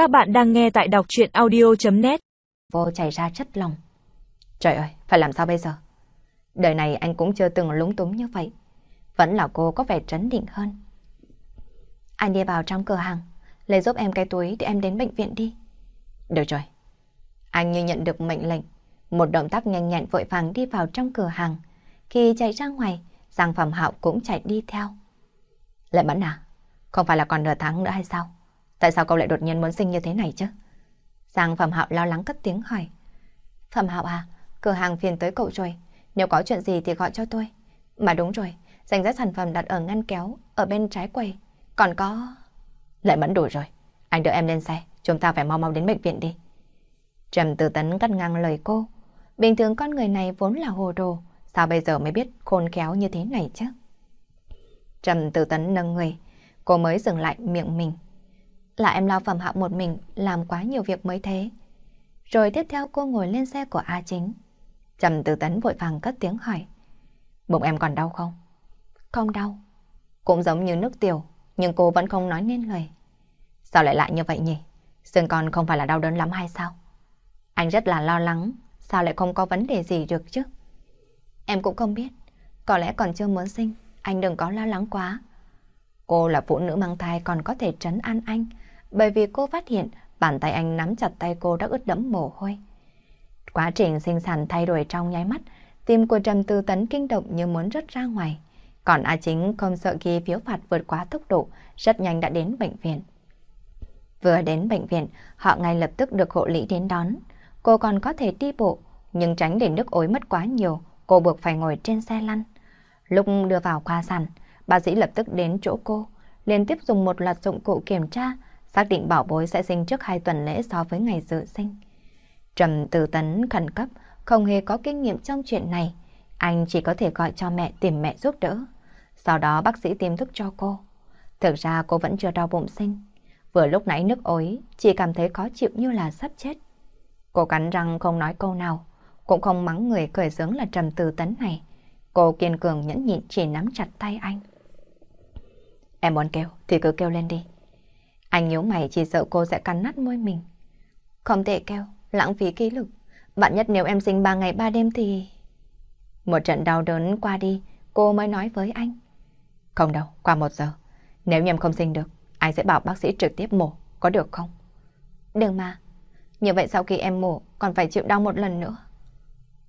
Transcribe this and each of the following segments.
Các bạn đang nghe tại đọc chuyện audio.net Vô chảy ra chất lòng. Trời ơi, phải làm sao bây giờ? Đời này anh cũng chưa từng lúng túng như vậy. Vẫn là cô có vẻ trấn định hơn. Anh đi vào trong cửa hàng, lấy giúp em cái túi để em đến bệnh viện đi. Được rồi. Anh như nhận được mệnh lệnh, một động tác nhanh nhẹn vội vàng đi vào trong cửa hàng. Khi chạy ra ngoài, Giang phạm Hạo cũng chạy đi theo. Lệ Mẫn à, không phải là còn nửa tháng nữa hay sao? Tại sao cậu lại đột nhiên muốn sinh như thế này chứ? Giang Phẩm Hạo lo lắng cất tiếng hỏi. Phẩm Hạo à, cửa hàng phiền tới cậu rồi. Nếu có chuyện gì thì gọi cho tôi. Mà đúng rồi, danh sách sản phẩm đặt ở ngăn kéo, ở bên trái quầy. Còn có... Lại mẫn đủ rồi. Anh đưa em lên xe, chúng ta phải mau mau đến bệnh viện đi. Trầm Tử Tấn cắt ngang lời cô. Bình thường con người này vốn là hồ đồ, sao bây giờ mới biết khôn khéo như thế này chứ? Trầm Tử Tấn nâng người, cô mới dừng lại miệng mình. Là em lao phẩm hạo một mình, làm quá nhiều việc mới thế. Rồi tiếp theo cô ngồi lên xe của A Chính. Trầm Tử Tấn vội vàng cất tiếng hỏi. Bụng em còn đau không? Không đau. Cũng giống như nước tiểu, nhưng cô vẫn không nói nên lời. Sao lại lại như vậy nhỉ? Xương con không phải là đau đớn lắm hay sao? Anh rất là lo lắng, sao lại không có vấn đề gì được chứ? Em cũng không biết, có lẽ còn chưa muốn sinh, anh đừng có lo lắng quá. Cô là phụ nữ mang thai còn có thể trấn an anh, bởi vì cô phát hiện bàn tay anh nắm chặt tay cô đã ướt đẫm mồ hôi. Quá trình sinh sản thay đổi trong nháy mắt, tim của Trầm Tư Tấn kinh động như muốn rớt ra ngoài. Còn A Chính không sợ khi phiếu phạt vượt quá tốc độ, rất nhanh đã đến bệnh viện. Vừa đến bệnh viện, họ ngay lập tức được hộ lý đến đón. Cô còn có thể đi bộ, nhưng tránh để nước ối mất quá nhiều, cô buộc phải ngồi trên xe lăn. Lúc đưa vào khoa sản, bác sĩ lập tức đến chỗ cô, liên tiếp dùng một loạt dụng cụ kiểm tra, xác định bảo bối sẽ sinh trước hai tuần lễ so với ngày dự sinh. Trầm Từ Tấn khẩn cấp, không hề có kinh nghiệm trong chuyện này, anh chỉ có thể gọi cho mẹ tìm mẹ giúp đỡ. Sau đó bác sĩ tiêm thuốc cho cô. Thực ra cô vẫn chưa đau bụng sinh. Vừa lúc nãy nước ối, chỉ cảm thấy khó chịu như là sắp chết. Cô cắn răng không nói câu nào, cũng không mắng người cười sướng là trầm từ tấn này. Cô kiên cường nhẫn nhịn chỉ nắm chặt tay anh. Em muốn kêu thì cứ kêu lên đi. Anh nhíu mày chỉ sợ cô sẽ cắn nát môi mình. Không thể kêu, lãng phí ký lực. Bạn nhất nếu em sinh 3 ngày 3 đêm thì... Một trận đau đớn qua đi, cô mới nói với anh. Không đâu, qua một giờ. Nếu như em không sinh được, anh sẽ bảo bác sĩ trực tiếp mổ, có được không? Đừng mà. Như vậy sau khi em mổ, còn phải chịu đau một lần nữa.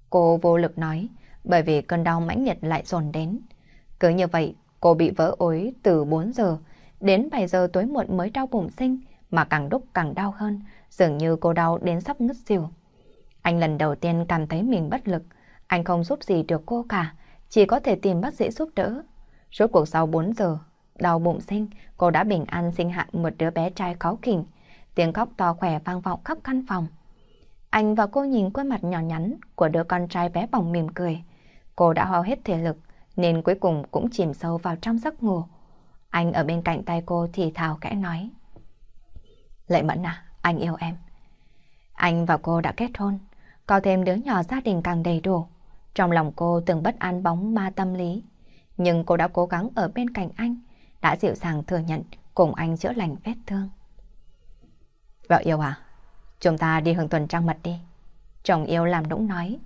Cô vô lực nói, bởi vì cơn đau mãnh liệt lại dồn đến. Cứ như vậy, cô bị vỡ ối từ 4 giờ đến 7 giờ tối muộn mới đau bụng sinh, mà càng đúc càng đau hơn, dường như cô đau đến sắp ngất xỉu. Anh lần đầu tiên cảm thấy mình bất lực, anh không giúp gì được cô cả, chỉ có thể tìm bác sĩ giúp đỡ. Rốt cuộc sau 4 giờ, đau bụng sinh, cô đã bình an sinh hạ một đứa bé trai khó khỉnh, Tiếng khóc to khỏe vang vọng khắp căn phòng. Anh và cô nhìn khuôn mặt nhỏ nhắn của đứa con trai bé bỏng mỉm cười. Cô đã hao hết thể lực, nên cuối cùng cũng chìm sâu vào trong giấc ngủ. Anh ở bên cạnh tay cô thì thào kẽ nói. Lệ Mẫn à, anh yêu em. Anh và cô đã kết hôn, có thêm đứa nhỏ gia đình càng đầy đủ. Trong lòng cô từng bất an bóng ma tâm lý. Nhưng cô đã cố gắng ở bên cạnh anh, đã dịu dàng thừa nhận cùng anh chữa lành vết thương. Vợ yêu à, chúng ta đi hưởng tuần trăng mật đi. Chồng yêu làm nũng nói,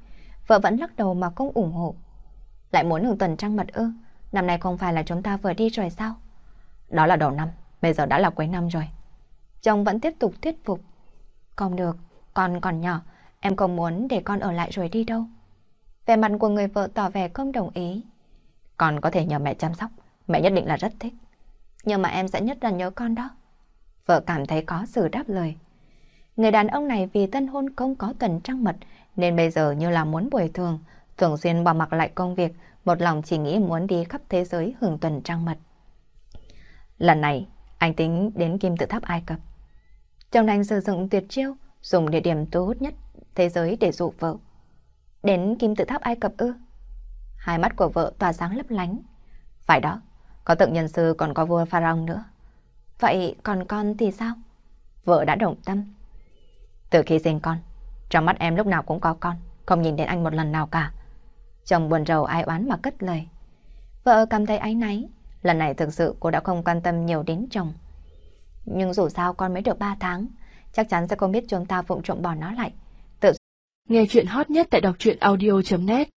vợ vẫn lắc đầu mà không ủng hộ. Lại muốn hưởng tuần trăng mật ư, năm nay không phải là chúng ta vừa đi rồi sao? Đó là đầu năm, bây giờ đã là cuối năm rồi. Chồng vẫn tiếp tục thuyết phục. Không được, con còn nhỏ, em không muốn để con ở lại rồi đi đâu. Về mặt của người vợ tỏ vẻ không đồng ý. Con có thể nhờ mẹ chăm sóc, mẹ nhất định là rất thích. Nhưng mà em sẽ nhất là nhớ con đó. Vợ cảm thấy có sự đáp lời. Người đàn ông này vì tân hôn không có tuần trăng mật nên bây giờ như là muốn bồi thường, thường xuyên bỏ mặc lại công việc, một lòng chỉ nghĩ muốn đi khắp thế giới hưởng tuần trăng mật. Lần này, anh tính đến kim tự tháp Ai Cập. Chồng anh sử dụng tuyệt chiêu, dùng địa điểm thu hút nhất thế giới để dụ vợ. Đến kim tự tháp Ai Cập ư? Hai mắt của vợ tỏa sáng lấp lánh. Phải đó, có tượng nhân sư còn có vua Pharaoh nữa. Vậy còn con thì sao? Vợ đã động tâm. Từ khi sinh con, trong mắt em lúc nào cũng có con, không nhìn đến anh một lần nào cả. Chồng buồn rầu ai oán mà cất lời. Vợ cảm thấy áy náy, lần này thực sự cô đã không quan tâm nhiều đến chồng. Nhưng dù sao con mới được 3 tháng, chắc chắn sẽ không biết chúng ta phụng trộm bỏ nó lại. Tự Nghe chuyện hot nhất tại đọc truyện audio.net